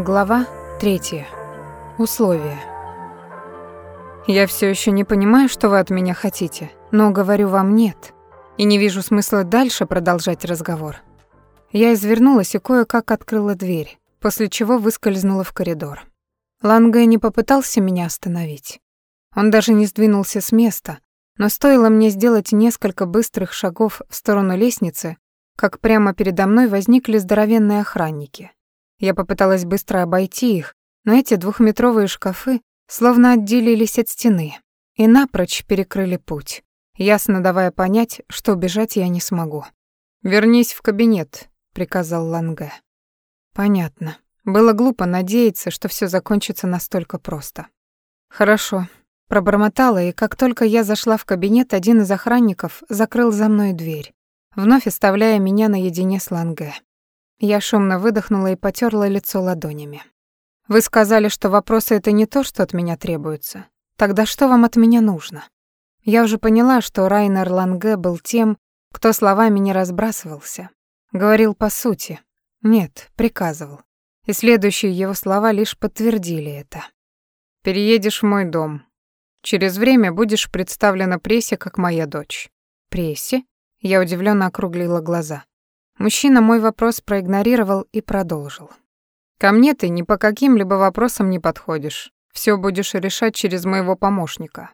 Глава 3. Условия. Я все еще не понимаю, что вы от меня хотите, но говорю вам нет, и не вижу смысла дальше продолжать разговор. Я извернулась и кое-как открыла дверь, после чего выскользнула в коридор. Ланге не попытался меня остановить. Он даже не сдвинулся с места, но стоило мне сделать несколько быстрых шагов в сторону лестницы, как прямо передо мной возникли здоровенные охранники. Я попыталась быстро обойти их, но эти двухметровые шкафы словно отделились от стены и напрочь перекрыли путь, ясно давая понять, что убежать я не смогу. «Вернись в кабинет», — приказал Ланге. «Понятно. Было глупо надеяться, что все закончится настолько просто». «Хорошо», — пробормотала, и как только я зашла в кабинет, один из охранников закрыл за мной дверь, вновь оставляя меня наедине с Ланге. Я шумно выдохнула и потёрла лицо ладонями. Вы сказали, что вопросы это не то, что от меня требуется. Тогда что вам от меня нужно? Я уже поняла, что Райнер Ланге был тем, кто словами не разбрасывался. Говорил по сути. Нет, приказывал. И следующие его слова лишь подтвердили это. «Переедешь в мой дом. Через время будешь представлена прессе как моя дочь». «Прессе?» Я удивленно округлила глаза. Мужчина мой вопрос проигнорировал и продолжил. «Ко мне ты ни по каким-либо вопросам не подходишь. Все будешь решать через моего помощника».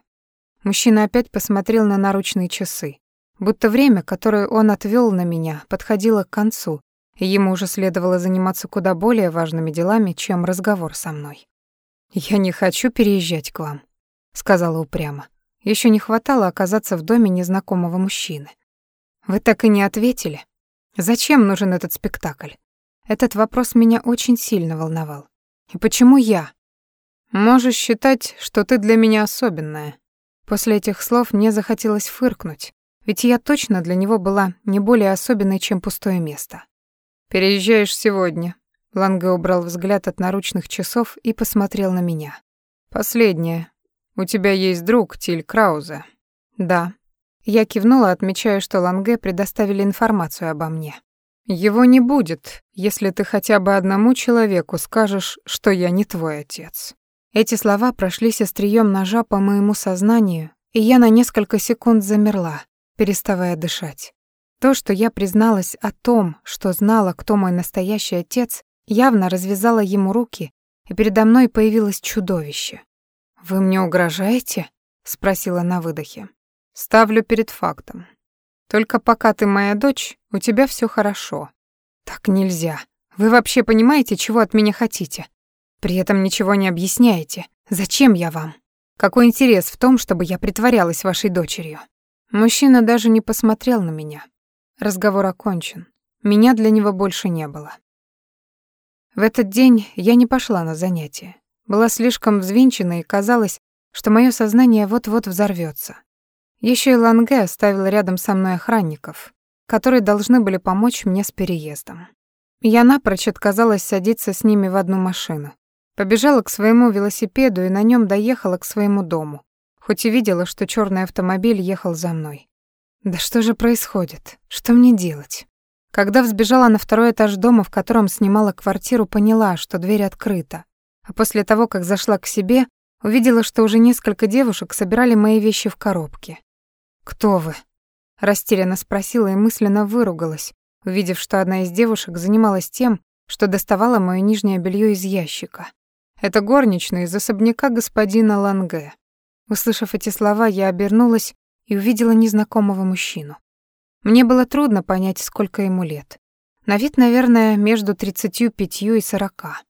Мужчина опять посмотрел на наручные часы, будто время, которое он отвел на меня, подходило к концу, и ему уже следовало заниматься куда более важными делами, чем разговор со мной. «Я не хочу переезжать к вам», — сказала упрямо. Еще не хватало оказаться в доме незнакомого мужчины. «Вы так и не ответили?» Зачем нужен этот спектакль? Этот вопрос меня очень сильно волновал. И почему я? Можешь считать, что ты для меня особенная. После этих слов мне захотелось фыркнуть, ведь я точно для него была не более особенной, чем пустое место. Переезжаешь сегодня. Ланге убрал взгляд от наручных часов и посмотрел на меня. Последнее. У тебя есть друг Тиль Краузе. Да. Я кивнула, отмечая, что Ланге предоставили информацию обо мне. Его не будет, если ты хотя бы одному человеку скажешь, что я не твой отец. Эти слова прошлись острием ножа по моему сознанию, и я на несколько секунд замерла, переставая дышать. То, что я призналась о том, что знала, кто мой настоящий отец, явно развязало ему руки, и передо мной появилось чудовище. «Вы мне угрожаете?» — спросила на выдохе. Ставлю перед фактом. Только пока ты моя дочь, у тебя все хорошо. Так нельзя. Вы вообще понимаете, чего от меня хотите? При этом ничего не объясняете. Зачем я вам? Какой интерес в том, чтобы я притворялась вашей дочерью? Мужчина даже не посмотрел на меня. Разговор окончен. Меня для него больше не было. В этот день я не пошла на занятия. Была слишком взвинчена и казалось, что мое сознание вот-вот взорвется. Еще и Ланге оставил рядом со мной охранников, которые должны были помочь мне с переездом. Я напрочь отказалась садиться с ними в одну машину. Побежала к своему велосипеду и на нем доехала к своему дому, хоть и видела, что черный автомобиль ехал за мной. Да что же происходит? Что мне делать? Когда взбежала на второй этаж дома, в котором снимала квартиру, поняла, что дверь открыта. А после того, как зашла к себе, увидела, что уже несколько девушек собирали мои вещи в коробке. «Кто вы?» — растерянно спросила и мысленно выругалась, увидев, что одна из девушек занималась тем, что доставала моё нижнее белье из ящика. Это горничная из особняка господина Ланге. Услышав эти слова, я обернулась и увидела незнакомого мужчину. Мне было трудно понять, сколько ему лет. На вид, наверное, между тридцатью пятью и сорока.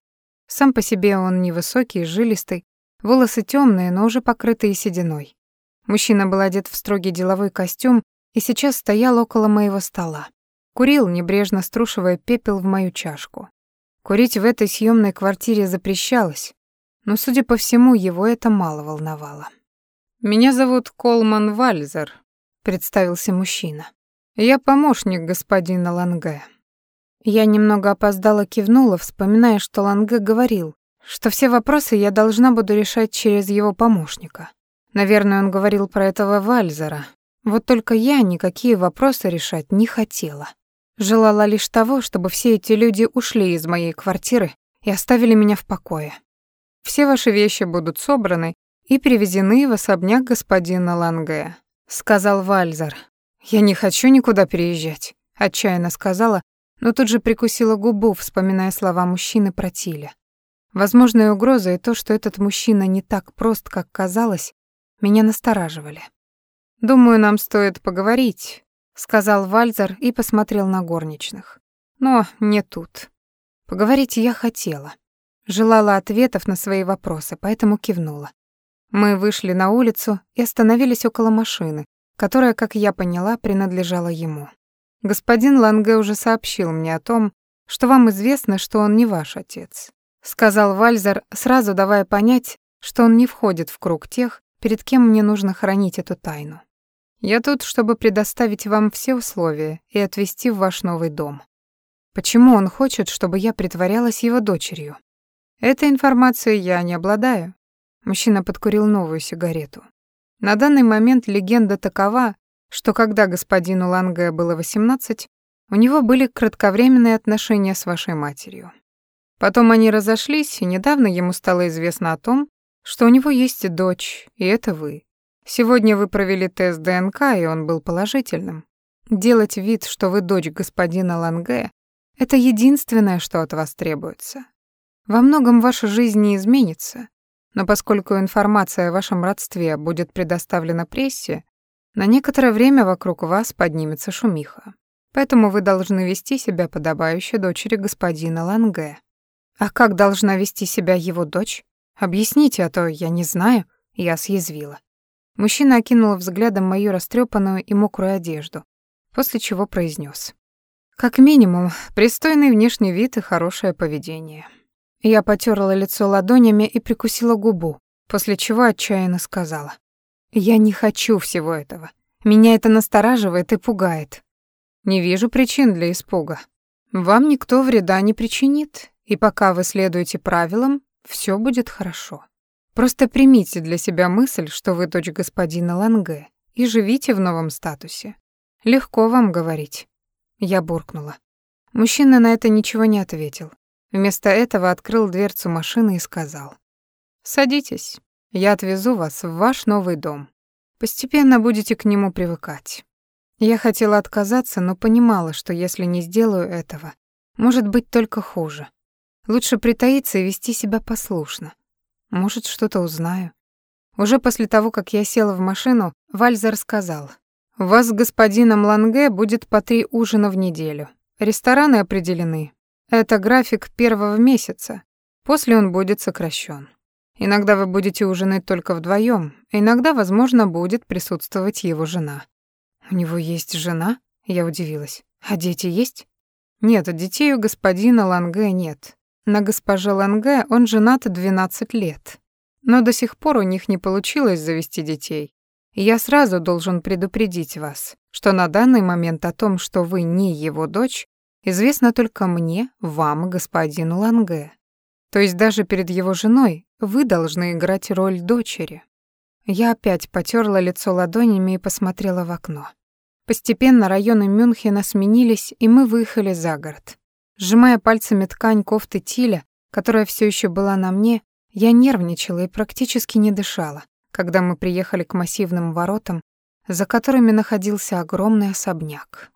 Сам по себе он невысокий, жилистый, волосы темные, но уже покрытые сединой. Мужчина был одет в строгий деловой костюм и сейчас стоял около моего стола. Курил, небрежно струшивая пепел в мою чашку. Курить в этой съемной квартире запрещалось, но, судя по всему, его это мало волновало. «Меня зовут Колман Вальзер», — представился мужчина. «Я помощник господина Ланге». Я немного опоздала кивнула, вспоминая, что Ланге говорил, что все вопросы я должна буду решать через его помощника. Наверное, он говорил про этого Вальзера. Вот только я никакие вопросы решать не хотела. Желала лишь того, чтобы все эти люди ушли из моей квартиры и оставили меня в покое. Все ваши вещи будут собраны и перевезены в особняк господина Ланге», — сказал Вальзар. «Я не хочу никуда переезжать», — отчаянно сказала, но тут же прикусила губу, вспоминая слова мужчины про Тиля. Возможная угроза и то, что этот мужчина не так прост, как казалось, меня настораживали. «Думаю, нам стоит поговорить», — сказал Вальзар и посмотрел на горничных. «Но не тут. Поговорить я хотела. Желала ответов на свои вопросы, поэтому кивнула. Мы вышли на улицу и остановились около машины, которая, как я поняла, принадлежала ему. Господин Ланге уже сообщил мне о том, что вам известно, что он не ваш отец, сказал Вальзер, сразу давая понять, что он не входит в круг тех, перед кем мне нужно хранить эту тайну. Я тут, чтобы предоставить вам все условия и отвезти в ваш новый дом. Почему он хочет, чтобы я притворялась его дочерью? Этой информацией я не обладаю. Мужчина подкурил новую сигарету. На данный момент легенда такова, что когда господину Ланге было 18, у него были кратковременные отношения с вашей матерью. Потом они разошлись, и недавно ему стало известно о том, что у него есть дочь, и это вы. Сегодня вы провели тест ДНК, и он был положительным. Делать вид, что вы дочь господина Ланге, это единственное, что от вас требуется. Во многом ваша жизнь не изменится, но поскольку информация о вашем родстве будет предоставлена прессе, на некоторое время вокруг вас поднимется шумиха. Поэтому вы должны вести себя подобающе дочери господина Ланге. А как должна вести себя его дочь? Объясните, а то я не знаю, я съязвила. Мужчина окинул взглядом мою растрепанную и мокрую одежду, после чего произнес: Как минимум, пристойный внешний вид и хорошее поведение. Я потерла лицо ладонями и прикусила губу, после чего отчаянно сказала. «Я не хочу всего этого. Меня это настораживает и пугает. Не вижу причин для испуга. Вам никто вреда не причинит, и пока вы следуете правилам, все будет хорошо. Просто примите для себя мысль, что вы дочь господина Ланге, и живите в новом статусе. Легко вам говорить». Я буркнула. Мужчина на это ничего не ответил, Вместо этого открыл дверцу машины и сказал. «Садитесь, я отвезу вас в ваш новый дом. Постепенно будете к нему привыкать». Я хотела отказаться, но понимала, что если не сделаю этого, может быть только хуже. Лучше притаиться и вести себя послушно. Может, что-то узнаю. Уже после того, как я села в машину, Вальзер сказал. «У вас с господином Ланге будет по три ужина в неделю. Рестораны определены, это график первого месяца. После он будет сокращен. Иногда вы будете ужинать только вдвоем, иногда, возможно, будет присутствовать его жена. У него есть жена? Я удивилась. А дети есть? Нет, детей у господина Ланге нет. На госпоже Ланге он женат 12 лет. Но до сих пор у них не получилось завести детей. Я сразу должен предупредить вас, что на данный момент о том, что вы не его дочь, известно только мне, вам, господину Ланге. То есть даже перед его женой вы должны играть роль дочери. Я опять потерла лицо ладонями и посмотрела в окно. Постепенно районы Мюнхена сменились, и мы выехали за город. Сжимая пальцами ткань кофты Тиля, которая все еще была на мне, я нервничала и практически не дышала, когда мы приехали к массивным воротам, за которыми находился огромный особняк.